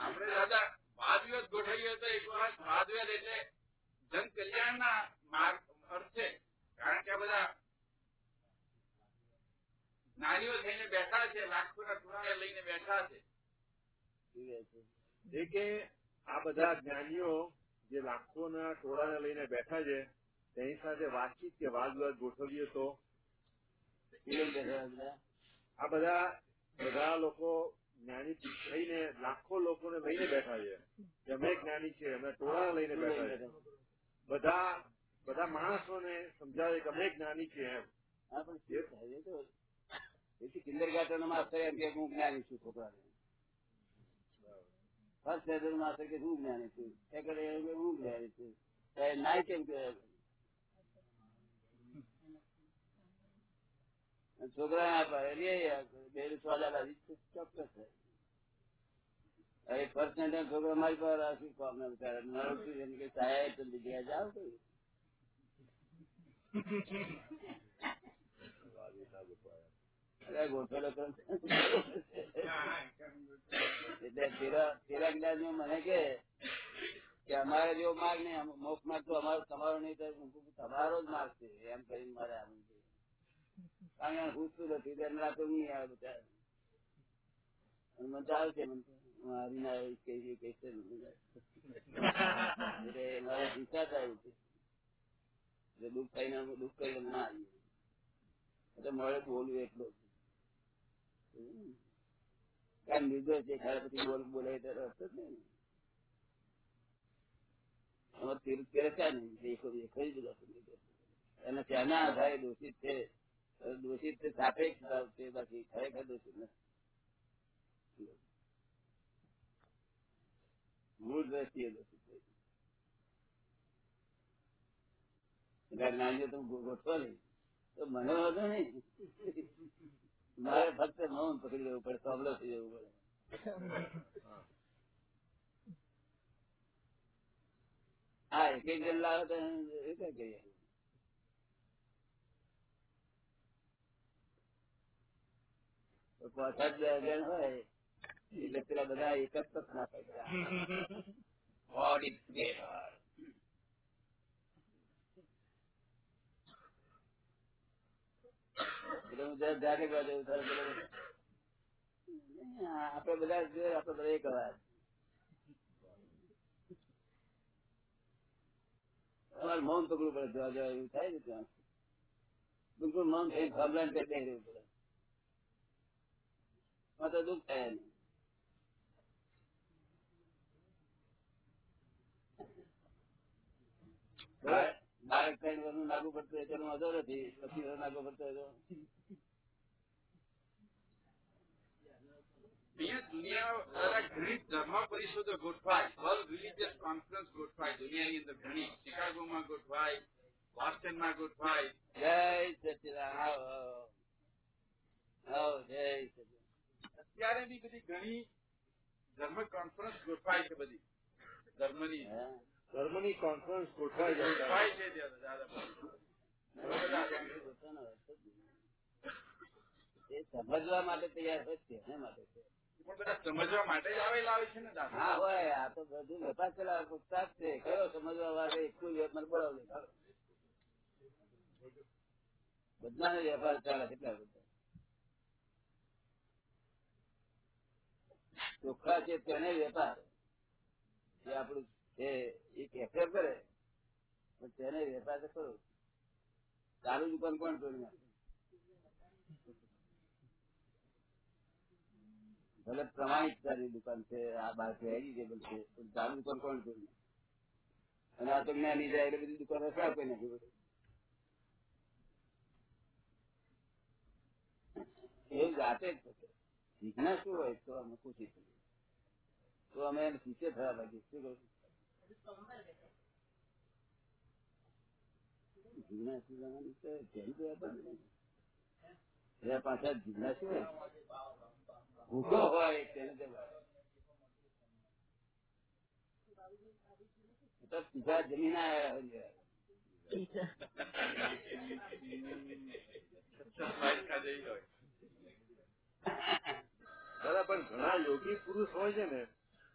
આપણે દાદા વાદવિવાદ ગોઠવીએ તો એક વખત વાદવિવાદ એટલે જન કલ્યાણના માર્ગ અર્થે કારણ કે આ બધા જ્ઞાનીઓ થઈને બેઠા છે લાખોના ટુણાને લઈને બેઠા છે. એ કે આ બધા જ્ઞાનીઓ જે લાખોના ટોળાને લઈને બેઠા છે તેની સાથે વાતચીત કે વાદ વિવાદ ગોઠવીએ તો? આ બધા બધા લોકો જ્ઞાની થઈને લાખો લોકોને લઈને બેઠા છે. કે અમે જ્ઞાની છે અમે ટોળા લઈને બેઠા છે. બધા બધા માણસોને સમજાવે કે અમે જ્ઞાની છીએ એમ. એથી કિન્દર ગાર્ડન માસ્ટર એમ કે હું જ્ઞાની છું છોકરાને. ફર્સ્ટ સ્ટેન્ડર્ડ માસ્ટર કે હું જ્ઞાની છું? સેકન્ડ એમ કે હું જ્ઞાની છું? નાય કેમ કે છોકરા પાડે મારી પાસે એટલે મને કે અમારે જેવો માર્ગ નહીં મોક્ષ માર્ગ તો અમારો, તમારો નહીં તો તમારો જ માર્ગ છે. એમ કરીને મારે આવું છે કારણ છે છે ના મળે બોલવું એટલો જ. લીધો છે ખરા પછી બોલ બોલે તો રસ્તો જ નહીં ને. આમાં તીર તિરસ્કાર નહીં દેખો દેખો જ બધા નિર્દોષ. અને ત્યાંના આધારે દોષિત છે દોષિત છે સાપેક્ષ ભાવ છે બાકી ખરેખર દોષિત નથી મૂળ દ્રષ્ટિએ દોષિત છે એટલે જ્ઞાનીઓ તમે ગો- ગોઠવો નહીં તો મને વાંધો નહીં મારે ફક્ત મૌન પકડી લેવું પડે સાંભળો થઈ જવું પડે હા એક એક જણ લાવે તો એ કઈ કરીએ પાછા જ બે જણ હોય એટલે પેલા બધા એક જ તક ના થાય God is greater. એટલે હું જરા ધ્યાન કરવા જવું ત્યારે પેલો આપડે બધા જોઈએ આપડે બધા એક અવાજ તમારે મૌન પકડવું પડે જોવા જવા એવું થાય ને ત્યાં બિલકુલ મૌન થઈ ગભરાણ કરી દઈ રહેવું પડે માં તો દુઃખ થાય નહીં બાળક ત્રણ વર્ષનું લાગુ પડતું હોય તેનો વાંધો નથી પચીસ વર્ષ લાગુ પડતો હોય તો અહીંયા દુનિયા દાદા ઘણી ધર્મ પરિષદો ગોઠવાય વર્લ્ડ રિલીજીયસ કોન્ફરન્સ ગોઠવાય દુનિયાની અંદર ઘણી શિકાગોમાં ગોઠવાય બોસ્ટનમાં ગોઠવાય જય સચિદાન આવો આવો. આવો જય સચિદાન અત્યારે બી બધી ઘણી ધર્મ કોન્ફરન્સ ગોઠવાય છે બધી. ધર્મની. ધર્મની કોન્ફરન્સ ગોઠવાય છે. ગોઠવાય છે. એ સમજવા માટે તૈયાર હોય છે એના માટે છે. સમજવા માટે જ આવેલા આવે છે ને દાદા. હા હોય. આ તો બધું વેપાર ચલાવવા પુસ્તક છે. કયો સમજવા વાળે એટલું વેપાર બોલાવ બધાને વેપાર ચાલે કેટલા બધા. ચોખ્ખા છે તેને વેપાર. જે આપણું છે, એ કેફેર કરે, પણ તેને વેપાર તો કરો તારું દુકાન કોણ તોડી ભલે પ્રમાણિકતાની દુકાન છે, આ બાર વેજીટેબલ છે, પણ તારું દુકાન કોણ તોડી? અને આ તો જ્ઞાની જાય એટલે બધી દુકાન સાફ કરી નથી બધું. એ જાતે જ શું હોય તો અમે પૂછી શકીએ તો અમે એને શીખે થવા લાગીએ શું કહું જીજ્ઞાસુ જવાની તો જેમ તો હતા પાછા જીજ્ઞાસુ હોય ભૂખો હોય તેને તો સીધા જમીન આવ્યા હોય ખાધેલી હોય દાદા પણ ઘણા યોગી પુરુષ હોય છે ને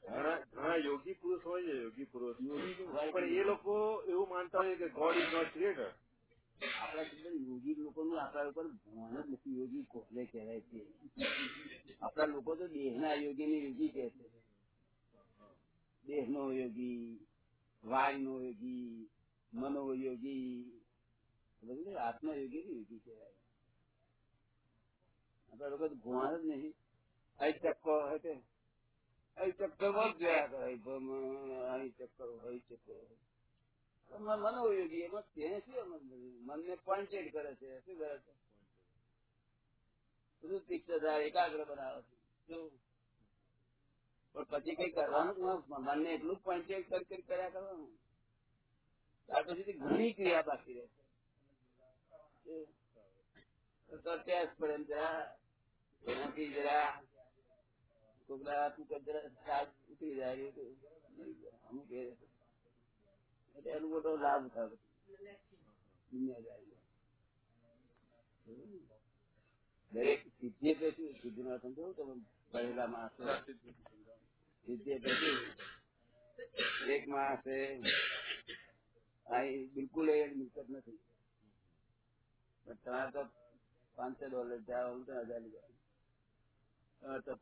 ઘણા યોગી પુરુષ હોય છે યોગી પુરુષ. પણ એ લોકો એવું માનતા હોય કે ગોડ ઇઝ નોટ ક્રિએટર આપણા અંદર યોગી લોકોનું આપણા ઉપર ભાન જ નથી યોગી કોને કહેવાય છે. આપણા લોકો તો દેહના યોગી ને યોગી કહે છે. દેહનો યોગી વાણીનો યોગી મનોયોગી બધું આત્મયોગી ને યોગી કહેવાય. આપણા લોકો તો ભાન જ નહીં. અહીં ચક્કો હોય અહીં ચક્કર જ જોયા કરે. અહીં ચક્કર અહીં ચક્કર મનોયોગી એમાં તેને શું એમાં? મનને પોઈન્ટેડ કરે છે. શું કરે છે? એકાગ્ર બનાવે છે? પણ પછી કઈ કરવાનું. મનને એટલું પોઈન્ટેડ કરી કરી કર્યા કરવાનું. ત્યાર પછી ઘણી ક્રિયા બાકી રહે છે. તો ટેસ્ટ પડે જરા. એનાથી જરા કોકના તું સાજ ઉતરી જાય એટલે એનો મોટો લાભ થાય. દુનિયાદારી દરેક અર્થ તમે ભણેલા એક માણસે અહીં બિલકુલ એ મિલકત નથી. પણ તમારે તો પાંચસો ડોલર જાઓ તો હજાર લીધા તો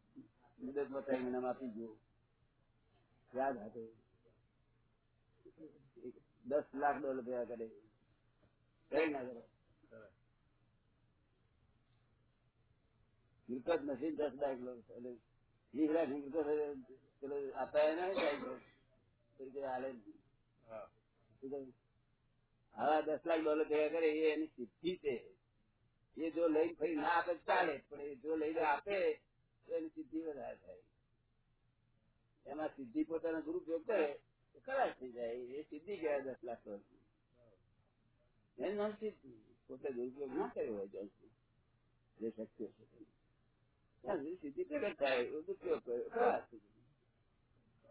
મુદતમાં ત્રણ મહિનામાં આપી ગયો યાદ હતો દસ લાખ ડોલર ભેગા કરે. કઈ ના કરે. મિલકત નથી દસ લાખ એટલે વીસ લાખ મિલકત પેલો આપતા એને જાય હાલે હા. દસ લાખ ડોલર ભેગા કરે એ એની સિદ્ધિ છે. એ જો લઈને ફરી ના આપે ચાલે પણ એ જો લઈને આપે તો એની સિદ્ધિ વધારે થાય. એમાં સિદ્ધિ પોતાનો દુરુપયોગ કરે તો ખરાબ થઈ જાય. એ સિદ્ધિ કહેવાય દસ લાખ વર્ષની. એનું નામ સિદ્ધિ. પોતે દુરુપયોગ ના કર્યો હોય જ્યાં જે શક્તિઓ છે તેની. ત્યાં સુધી સિદ્ધિ પ્રગટ થાય એવો દુરુપયોગ કર્યો ખરાબ થઈ જાય.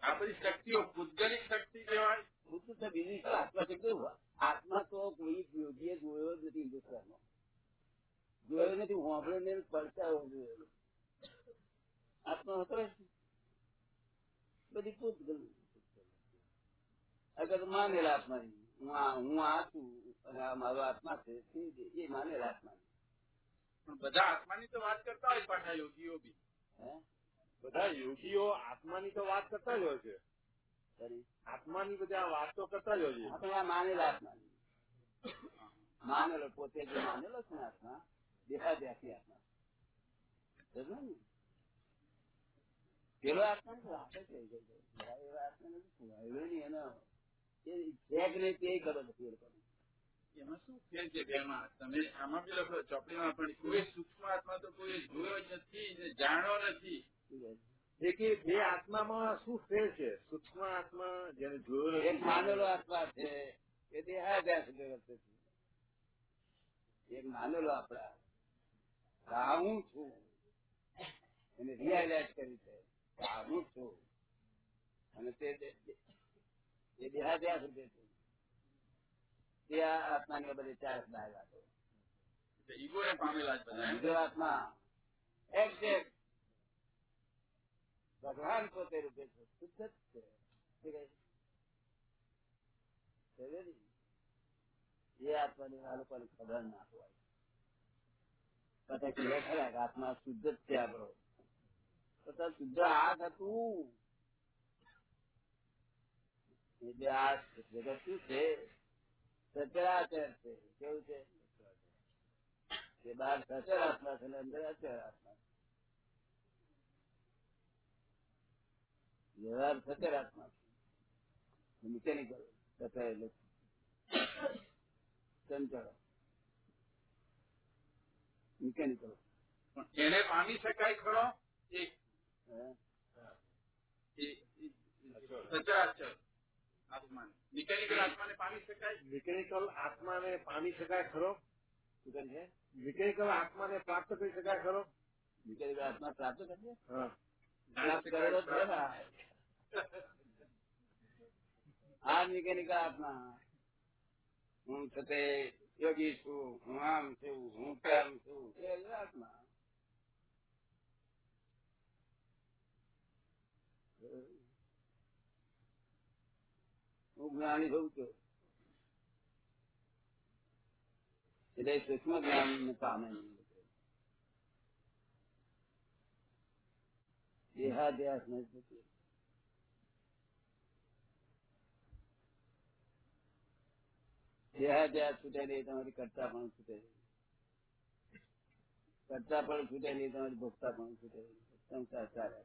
આ બધી શક્તિઓ ભૂતગલિક શક્તિ કહેવાય. ખુદ તો બીજી આત્મા કેવું? આત્મા તો કોઈ યોગીએ જોયો જ નથી હિન્દુસ્તાનમાં. જોયો નથી હોંભળ્યો ને પડતા જોયો. આત્મા હતો બધી પૂત ગયું અગર માનેલા આત્મા હું આ છું અને આ મારો આત્મા છે એ માનેલા આત્મા પણ બધા આત્માની તો વાત કરતા હોય પાછા યોગીઓ બી. બધા યોગીઓ આત્માની તો વાત કરતા જ હોય છે. આત્માની બધા વાત તો કરતા જ હોય છે. માનેલા આત્માની. માનેલો પોતે જે માનેલો છે આત્મા દેહાદ્યાસી આત્મા. ને? પેલો આત્મા નથી એનો તે ખબર નથી એ લોકોને. એમાં શું ફેર છે બેમાં તમે આમાં બી લખો ચોપડીમાં પણ કોઈ સૂક્ષ્મ આત્મા તો કોઈ જોયો જ નથી ને જાણ્યો નથી. શું જે આત્મામાં શું ફેર છે? સૂક્ષ્મ આત્મા જેને જોયો એક માનેલો આત્મા છે. એ દેહાભ્યાસ વ્યવસ્થિત છે. એક માનેલો આપડા હું છું. એને રિયાલાઇઝ કરી છે. હું છું અને તે દે- દે- એ દેહાદ્યાસ રૂપે છે તે આ આત્માની બધી ચાર બાર વાતો ઈગો ને પામેલા જ બધા એમ? બીજો આત્મા એક્ઝેક્ટ ભગવાન પોતે રૂપે છે શુદ્ધ જ છે શું કહે છે? સમજ્યો ને? એ આત્માની આ લોકોને ખબર ના હોય પછી કહે ખરા કે આત્મા શુદ્ધ જ છે આપણો આત્મા છે? અંદર અચર આત્મા વ્યવહાર સચર આત્મા છે મિકેનિકલ સચર. એટલે ચંચળ મિકેનિકલ પણ એને પામી શકાય ખરો મિકેનિકલ આત્માને પામી શકાય? મિકેનિકલ આત્માને પામી શકાય ખરો? મિકેનિકલ આત્માને પ્રાપ્ત કરી શકાય ખરો? મિકેનિકલ આત્મા પ્રાપ્ત ને. આ મિકેનિકલ આત્મા. હું છતે યોગી છું હું આમ છું હું કેમ છું. એ આત્મા. જ્ઞાની થવું છું એટલે સૂક્ષ્મ જ્ઞાન પામે દેહાદ્યાસ નથી દેહાદ્યાસ છૂટે નહીં તમારી કરતા પણ છૂટે નહીં કરતા પણ છૂટે નહીં તમારી ભોગતા પણ છૂટે નહીં સંસાર ચાલે